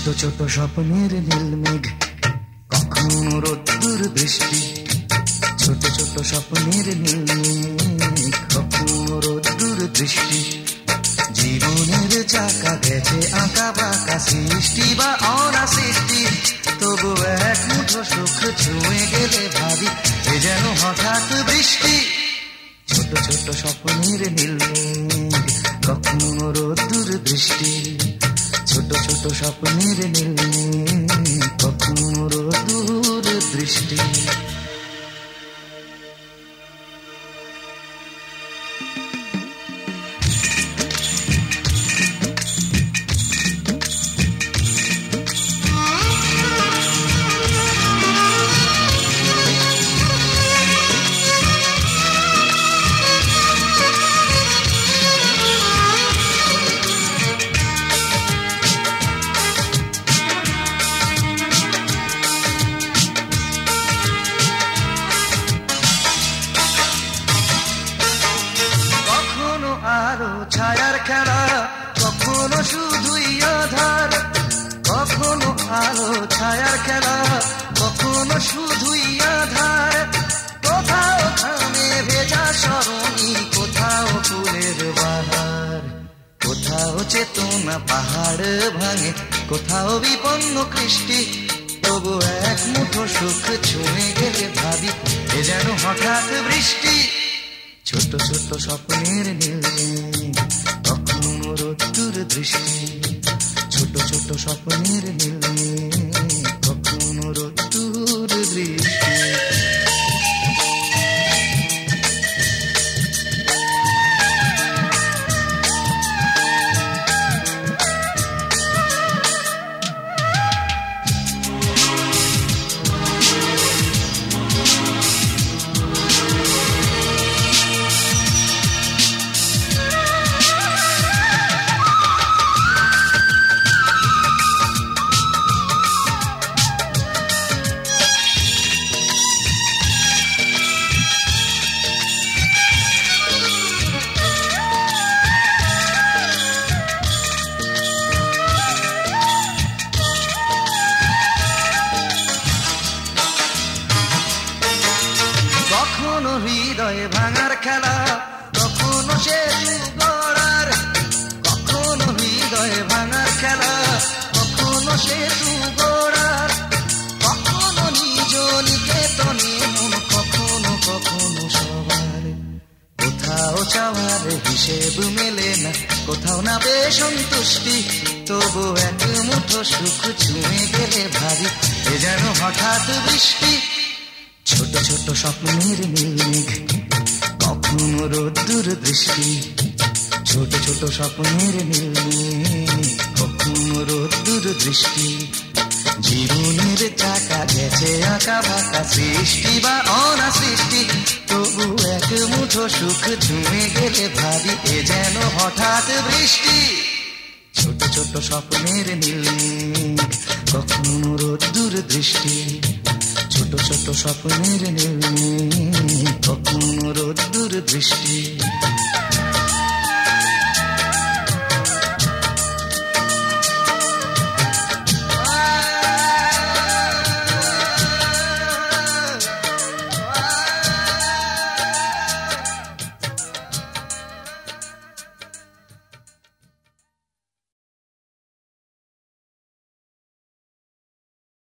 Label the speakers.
Speaker 1: ছোট ছোট স্বপ্নের নীল মেঘ, কখনো রোদ্দুর বৃষ্টি? ছোট ছোট স্বপ্নের নীল মেঘ, কখনো রোদ্দুর দৃষ্টি জীবনের চাকা গেছে আঁকা বাঁকা সৃষ্টি বা অনা সৃষ্টি। তবু এক মুঠো সুখ ছুঁয়ে গেলে ভাবি, এ যেন হঠাৎ বৃষ্টি। ছোট ছোট স্বপ্নের নীল মেঘ, কখনো রোদ্দুর দৃষ্টি ছোট ছোট স্বপ্নের নীল মেঘ ছায়ার খেলা, কখনো শুধুই আধার, কখনো আলো ছায়ার খেলা, কখনো শুধুই আধার। কোথাও থামে ভেজা সরণি, কোথাও ফুলের বাহার, কোথাও চেতনা পাহাড় ভাঙে, কোথাও বিপন্ন কৃষ্টি, তবু এক মুঠো সুখ ছুঁয়ে গেলে ভাবি, এ যেন হঠাৎ বৃষ্টি। ছোট ছোট স্বপ্নের নীল তখন রোদ্দুর দৃষ্টি ছোট ছোট স্বপ্নের নীল হৃদয়ে ভাঙার খেলা। কখনো সে গড়ার কখনো হৃদয়ে ভাঙার খেলা। কখনো সে গড়ার কখনো নিজ নিকেতনে কখনো কখনো সবার। কোথাও চাওয়ার হিসেব মেলে না, কোথাও না বে সন্তুষ্টি। তবু এক মুঠো সুখ ছুঁয়ে গেলে ভারী। এ যেন হঠাৎ বৃষ্টি ছোট ছোট স্বপ্নের মেঘ, কখনো রোদ্দুর দৃষ্টি। ছোট ছোট স্বপ্নের মেঘ, কখনো রোদ্দুর দৃষ্টি। জীবনের চাকা গেছে আঁকা বাঁকা সৃষ্টি বা অনা সৃষ্টি তবু এক মুঠো সুখ ছুঁয়ে গেলে ভাবি এ যেন হঠাৎ বৃষ্টি। ছোট ছোট স্বপ্নের নীল কখনো রোদ্দুর দৃষ্টি। ছোট ছোট স্বপ্নের নেই কখনো রোদ্দুর দৃষ্টি